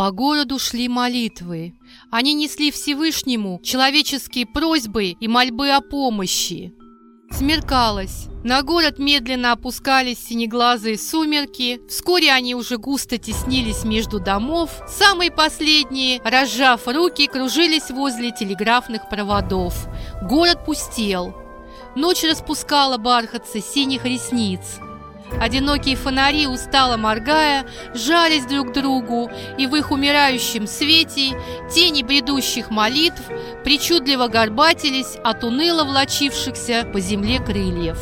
По городу шли молитвы. Они несли Всевышнему человеческие просьбы и мольбы о помощи. Смеркалось. На город медленно опускались синеглазые сумерки. Вскоре они уже густо теснились между домов. Самые последние, разжав руки, кружились возле телеграфных проводов. Город пустел. Ночь распускала бархатцы синих ресниц. Одинокие фонари, устало моргая, жались друг другу, и в их умирающем свете тени бредущих молитв причудливо горбатились от уныло влочившихся по земле крыльев.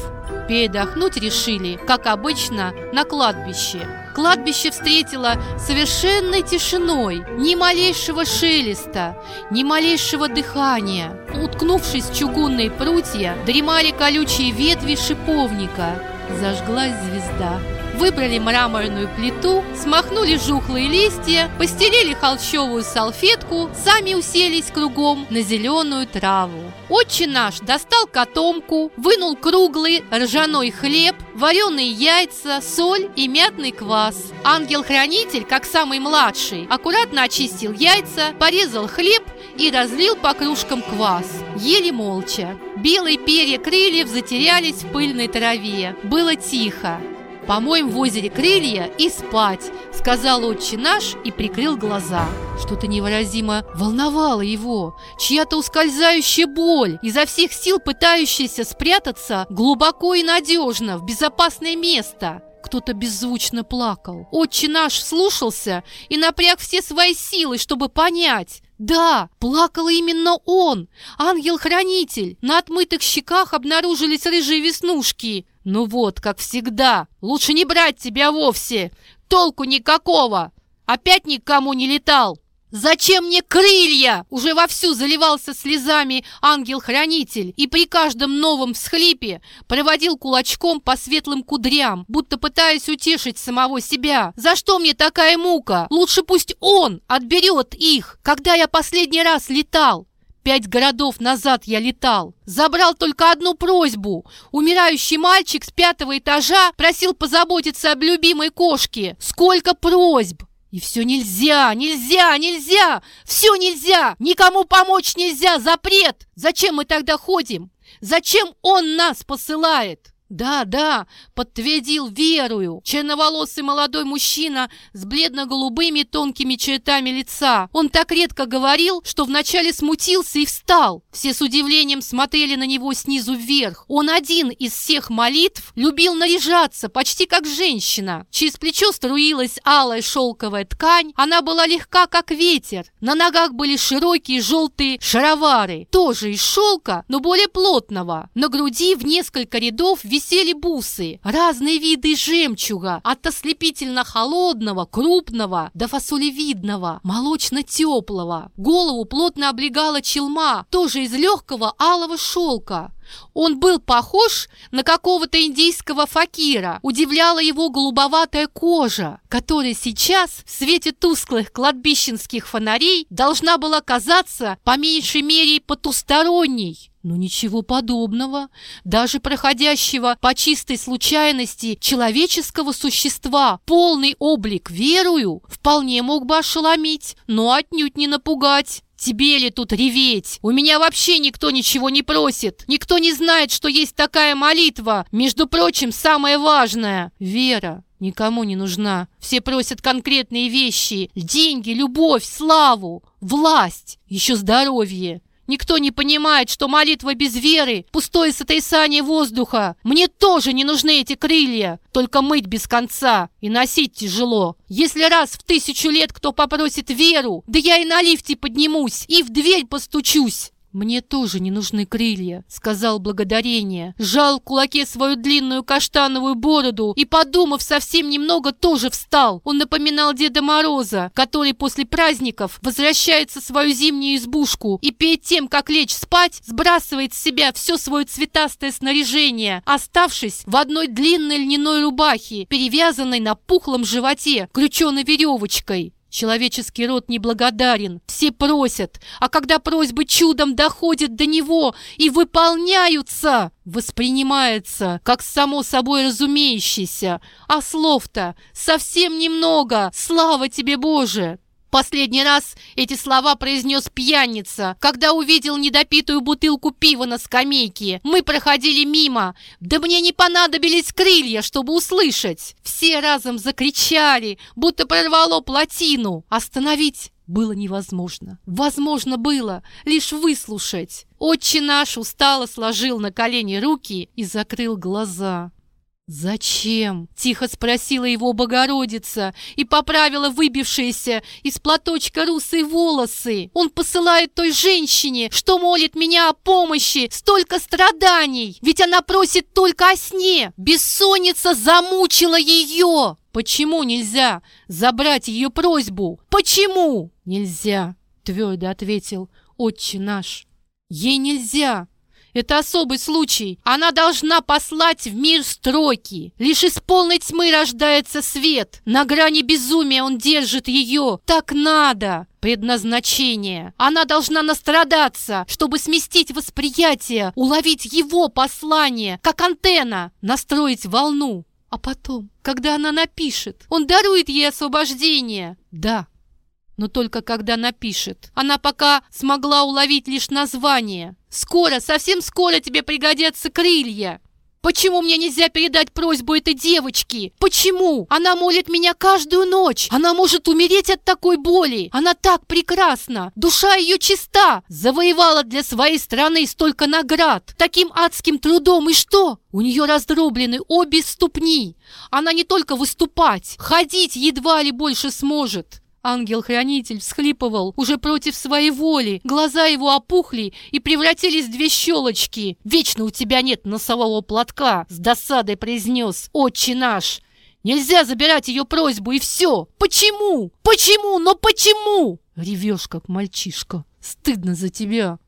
Передохнуть решили, как обычно, на кладбище. Кладбище встретило совершенной тишиной, ни малейшего шелеста, ни малейшего дыхания. Уткнувшись в чугунные прутья, дремали колючие ветви шиповника – зажглась звезда. Выбрали мраморную плиту, смахнули жухлые листья, постелили холщовую салфетку, сами уселись кругом на зеленую траву. Отче наш достал котомку, вынул круглый ржаной хлеб, вареные яйца, соль и мятный квас. Ангел-хранитель, как самый младший, аккуратно очистил яйца, порезал хлеб и разлил по кружкам квас. Ели молча. Белые перья крыльев затерялись в пыльной траве. Было тихо. «Помоем в озере крылья и спать», — сказал отче наш и прикрыл глаза. Что-то невыразимо волновало его. Чья-то ускользающая боль, изо всех сил пытающаяся спрятаться глубоко и надежно в безопасное место. Кто-то беззвучно плакал. Отче наш слушался и напряг все свои силы, чтобы понять. Да, плакал именно он, ангел-хранитель. На отмытых щеках обнаружились рыжие веснушки. Ну вот, как всегда, лучше не брать тебя вовсе. Толку никакого. Опять никому не летал. «Зачем мне крылья?» Уже вовсю заливался слезами ангел-хранитель и при каждом новом всхлипе проводил кулачком по светлым кудрям, будто пытаясь утешить самого себя. «За что мне такая мука? Лучше пусть он отберет их, когда я последний раз летал. Пять городов назад я летал. Забрал только одну просьбу. Умирающий мальчик с пятого этажа просил позаботиться об любимой кошке. Сколько просьб! И все нельзя, нельзя, нельзя, все нельзя, никому помочь нельзя, запрет. Зачем мы тогда ходим? Зачем он нас посылает? «Да, да», — подтвердил верую. Черноволосый молодой мужчина с бледно-голубыми тонкими чертами лица. Он так редко говорил, что вначале смутился и встал. Все с удивлением смотрели на него снизу вверх. Он один из всех молитв любил наряжаться, почти как женщина. Через плечо струилась алая шелковая ткань. Она была легка, как ветер. На ногах были широкие желтые шаровары, тоже из шелка, но более плотного. На груди в несколько рядов висели бусы, разные виды жемчуга, от ослепительно-холодного, крупного до фасолевидного, молочно-теплого. Голову плотно облегала челма, тоже из легкого алого шелка. Он был похож на какого-то индийского факира. Удивляла его голубоватая кожа, которая сейчас в свете тусклых кладбищенских фонарей должна была казаться по меньшей мере потусторонней. Но ничего подобного. Даже проходящего по чистой случайности человеческого существа полный облик верую вполне мог бы ошеломить, но отнюдь не напугать. Тебе ли тут реветь? У меня вообще никто ничего не просит. Никто не знает, что есть такая молитва. Между прочим, самое важное — вера. Никому не нужна. Все просят конкретные вещи. Деньги, любовь, славу, власть, еще здоровье. Никто не понимает, что молитва без веры – пустое сотрясание воздуха. Мне тоже не нужны эти крылья, только мыть без конца и носить тяжело. Если раз в тысячу лет кто попросит веру, да я и на лифте поднимусь, и в дверь постучусь. «Мне тоже не нужны крылья», — сказал благодарение. Жал в кулаке свою длинную каштановую бороду и, подумав совсем немного, тоже встал. Он напоминал Деда Мороза, который после праздников возвращается в свою зимнюю избушку и перед тем, как лечь спать, сбрасывает с себя все свое цветастое снаряжение, оставшись в одной длинной льняной рубахе, перевязанной на пухлом животе крюченой веревочкой. Человеческий род неблагодарен, все просят, а когда просьбы чудом доходят до него и выполняются, воспринимается как само собой разумеющееся, а слов-то совсем немного, слава тебе, Боже! Последний раз эти слова произнес пьяница, когда увидел недопитую бутылку пива на скамейке. Мы проходили мимо. Да мне не понадобились крылья, чтобы услышать. Все разом закричали, будто прорвало плотину. Остановить было невозможно. Возможно было лишь выслушать. Отче наш устало сложил на колени руки и закрыл глаза. «Зачем?» – тихо спросила его Богородица и поправила выбившиеся из платочка русые волосы. «Он посылает той женщине, что молит меня о помощи, столько страданий, ведь она просит только о сне. Бессонница замучила ее!» «Почему нельзя забрать ее просьбу? Почему?» «Нельзя», – твердо ответил отче наш. «Ей нельзя!» Это особый случай. Она должна послать в мир строки. Лишь из полной тьмы рождается свет. На грани безумия он держит ее. Так надо. Предназначение. Она должна настрадаться, чтобы сместить восприятие, уловить его послание, как антенна, настроить волну. А потом, когда она напишет, он дарует ей освобождение. Да, но только когда напишет. Она пока смогла уловить лишь название. Скоро, совсем скоро тебе пригодятся крылья. Почему мне нельзя передать просьбу этой девочки? Почему? Она молит меня каждую ночь. Она может умереть от такой боли. Она так прекрасна. Душа ее чиста. Завоевала для своей страны столько наград. Таким адским трудом. И что? У нее раздроблены обе ступни. Она не только выступать, ходить едва ли больше сможет. Ангел-хранитель всхлипывал уже против своей воли. Глаза его опухли и превратились в две щелочки. «Вечно у тебя нет носового платка!» С досадой произнес «Отче наш!» Нельзя забирать ее просьбу, и все. Почему? Почему? Но почему? Ревешь, как мальчишка. Стыдно за тебя.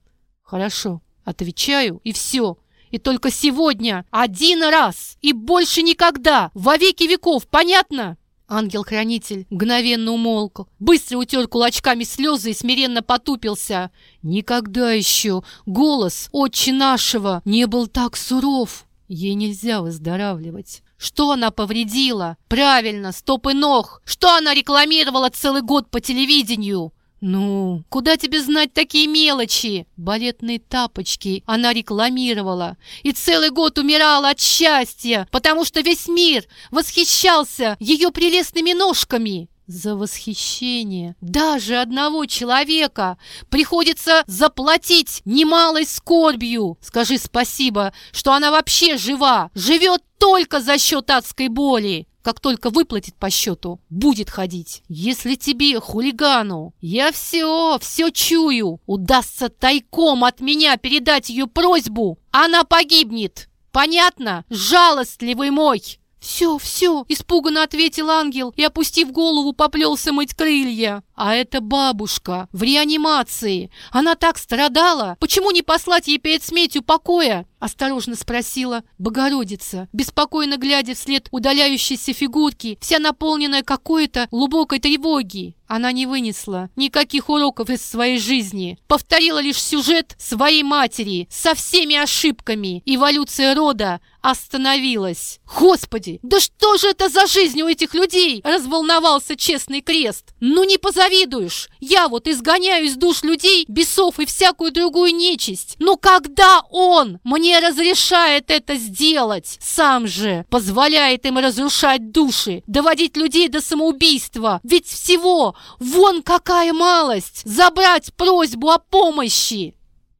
Хорошо, отвечаю, и все. И только сегодня, один раз, и больше никогда, во веки веков, понятно? Ангел-хранитель мгновенно умолк, быстро утер кулачками слезы и смиренно потупился. Никогда еще голос отче нашего не был так суров. Ей нельзя выздоравливать. Что она повредила? Правильно, стопы ног. Что она рекламировала целый год по телевидению? «Ну, куда тебе знать такие мелочи?» Балетные тапочки она рекламировала и целый год умирала от счастья, потому что весь мир восхищался ее прелестными ножками. За восхищение даже одного человека приходится заплатить немалой скорбью. Скажи спасибо, что она вообще жива, живет только за счет адской боли. Как только выплатит по счету, будет ходить. Если тебе, хулигану, я все, все чую, удастся тайком от меня передать ее просьбу, она погибнет. Понятно, жалостливый мой?» «Все, все!» – испуганно ответил ангел и, опустив голову, поплелся мыть крылья. А это бабушка в реанимации. Она так страдала. Почему не послать ей перед смертью покоя? Осторожно спросила Богородица, беспокойно глядя вслед удаляющейся фигурки, вся наполненная какой-то глубокой тревоги. Она не вынесла никаких уроков из своей жизни, повторила лишь сюжет своей матери со всеми ошибками. Эволюция рода остановилась. «Господи, да что же это за жизнь у этих людей?» разволновался честный крест. «Ну не позови завидуешь? Я вот изгоняю из душ людей бесов и всякую другую нечисть. Но когда он мне разрешает это сделать, сам же позволяет им разрушать души, доводить людей до самоубийства, ведь всего вон какая малость забрать просьбу о помощи.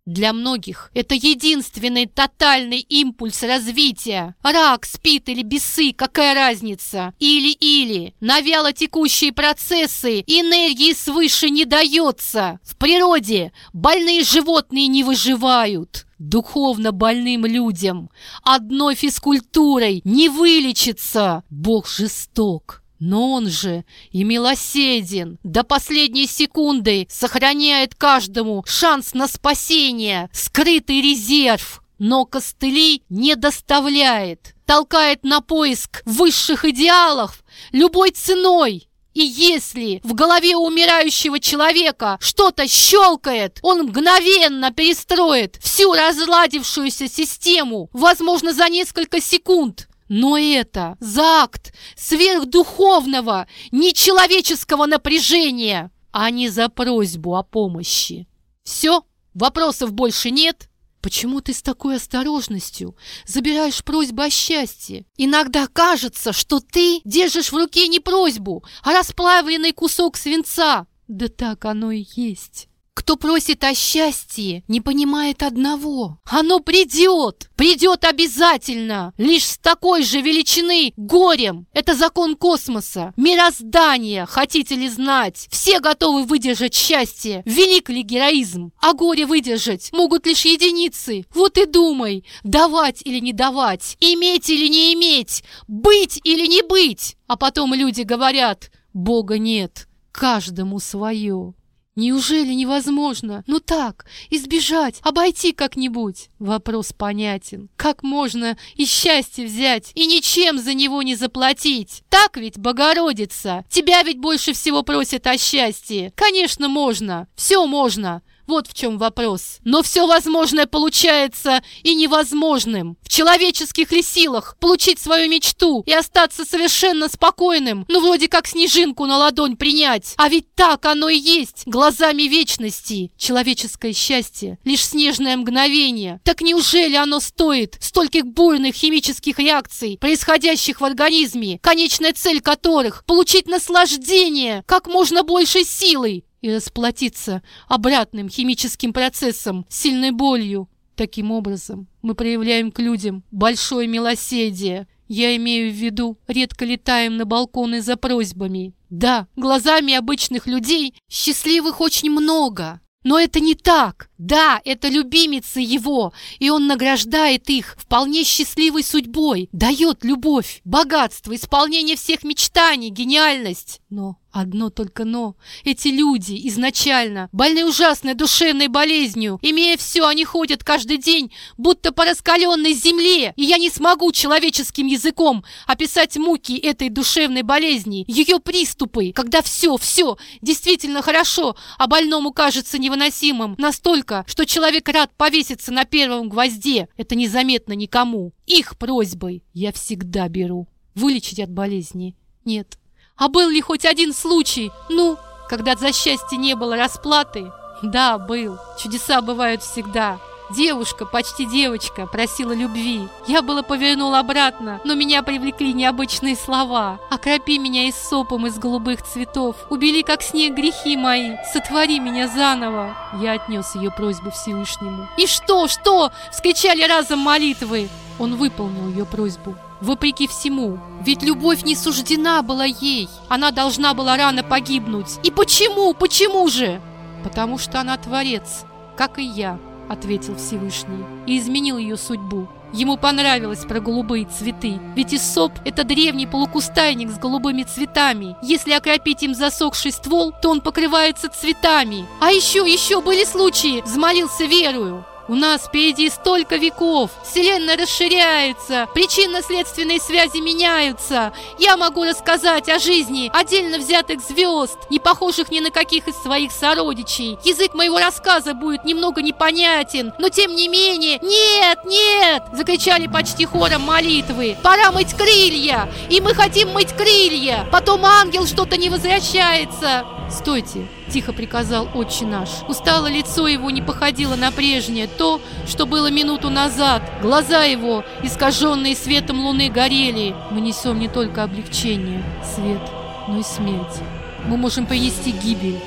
Для многих это единственный тотальный импульс развития. Рак, спит или бесы, какая разница? Или-или. На текущие процессы энергии свыше не дается. В природе больные животные не выживают. Духовно больным людям одной физкультурой не вылечится. Бог жесток. Но он же и милосерден, до последней секунды сохраняет каждому шанс на спасение, скрытый резерв, но костылей не доставляет, толкает на поиск высших идеалов любой ценой. И если в голове умирающего человека что-то щелкает, он мгновенно перестроит всю разладившуюся систему, возможно, за несколько секунд. Но это за акт сверхдуховного, нечеловеческого напряжения. а не за просьбу о помощи. Все? Вопросов больше нет? Почему ты с такой осторожностью забираешь просьбу о счастье? Иногда кажется, что ты держишь в руке не просьбу, а расплавленный кусок свинца. Да так оно и есть. Кто просит о счастье, не понимает одного. Оно придет, придет обязательно, лишь с такой же величины горем. Это закон космоса, мироздания, хотите ли знать. Все готовы выдержать счастье, велик ли героизм. А горе выдержать могут лишь единицы. Вот и думай, давать или не давать, иметь или не иметь, быть или не быть. А потом люди говорят, Бога нет, каждому свое. Неужели невозможно? Ну так, избежать, обойти как-нибудь? Вопрос понятен. Как можно и счастье взять, и ничем за него не заплатить? Так ведь, Богородица? Тебя ведь больше всего просят о счастье. Конечно, можно. Все можно. Вот в чем вопрос. Но все возможное получается и невозможным. В человеческих ли силах получить свою мечту и остаться совершенно спокойным, ну вроде как снежинку на ладонь принять. А ведь так оно и есть, глазами вечности. Человеческое счастье — лишь снежное мгновение. Так неужели оно стоит стольких бурных химических реакций, происходящих в организме, конечная цель которых — получить наслаждение как можно больше силой, и расплатиться обратным химическим процессом, сильной болью. Таким образом, мы проявляем к людям большое милосердие. Я имею в виду, редко летаем на балконы за просьбами. Да, глазами обычных людей счастливых очень много. Но это не так. Да, это любимицы его, и он награждает их вполне счастливой судьбой, дает любовь, богатство, исполнение всех мечтаний, гениальность. Но Одно только «но». Эти люди изначально больны ужасной душевной болезнью. Имея все, они ходят каждый день, будто по раскаленной земле. И я не смогу человеческим языком описать муки этой душевной болезни, ее приступы, когда все, все действительно хорошо, а больному кажется невыносимым настолько, что человек рад повеситься на первом гвозде. Это незаметно никому. Их просьбой я всегда беру. Вылечить от болезни? Нет. А был ли хоть один случай, ну, когда за счастье не было расплаты? Да, был. Чудеса бывают всегда. Девушка, почти девочка, просила любви. Я было повернул обратно, но меня привлекли необычные слова. «Окропи меня и сопом из голубых цветов, убери как снег грехи мои, сотвори меня заново». Я отнес ее просьбу Всевышнему. «И что, что?» — вскричали разом молитвы. Он выполнил ее просьбу вопреки всему. Ведь любовь не суждена была ей. Она должна была рано погибнуть. И почему? Почему же? Потому что она творец, как и я, ответил Всевышний, и изменил ее судьбу. Ему понравилось про голубые цветы, ведь Исоп – это древний полукустайник с голубыми цветами. Если окропить им засохший ствол, то он покрывается цветами. А еще, еще были случаи, взмолился верую. У нас впереди столько веков, Вселенная расширяется, причинно-следственные связи меняются. Я могу рассказать о жизни отдельно взятых звезд, не похожих ни на каких из своих сородичей. Язык моего рассказа будет немного непонятен, но тем не менее... Нет, нет! Закричали почти хором молитвы. Пора мыть крылья! И мы хотим мыть крылья! Потом ангел что-то не возвращается. Стойте! Тихо приказал отче наш. Устало лицо его не походило на прежнее, то, что было минуту назад. Глаза его, искаженные светом луны, горели. Мы несем не только облегчение, свет, но и смерть. Мы можем принести гибель.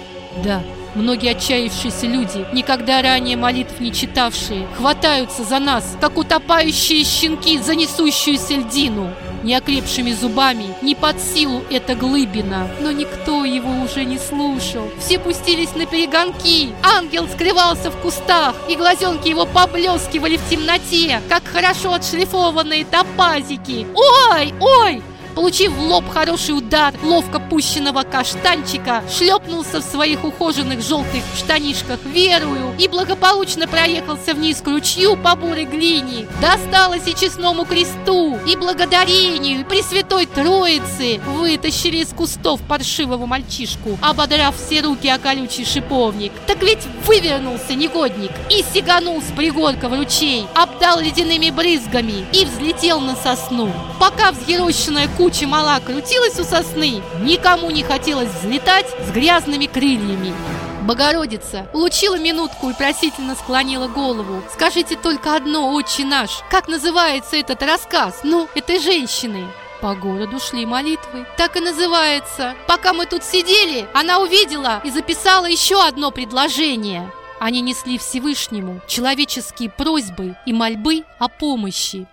Да, многие отчаявшиеся люди, никогда ранее молитв не читавшие, хватаются за нас, как утопающие щенки за несущуюся льдину неокрепшими зубами, не под силу эта глыбина. Но никто его уже не слушал. Все пустились на перегонки. Ангел скрывался в кустах, и глазенки его поблескивали в темноте, как хорошо отшлифованные топазики. «Ой, ой!» Получив в лоб хороший удар ловко пущенного каштанчика, шлепнулся в своих ухоженных желтых штанишках верую и благополучно проехался вниз к ручью по бурой глине. Досталось и честному кресту, и благодарению, и Пресвятой Троице. Вытащили из кустов паршивого мальчишку, ободрав все руки о колючий шиповник. Так ведь вывернулся негодник и сиганул с пригорка в ручей, обдал ледяными брызгами и взлетел на сосну. Пока взъерощенная курица куча мала крутилась у сосны, никому не хотелось взлетать с грязными крыльями. Богородица улучила минутку и просительно склонила голову. «Скажите только одно, отче наш, как называется этот рассказ, ну, этой женщины?» По городу шли молитвы. Так и называется. Пока мы тут сидели, она увидела и записала еще одно предложение. Они несли Всевышнему человеческие просьбы и мольбы о помощи.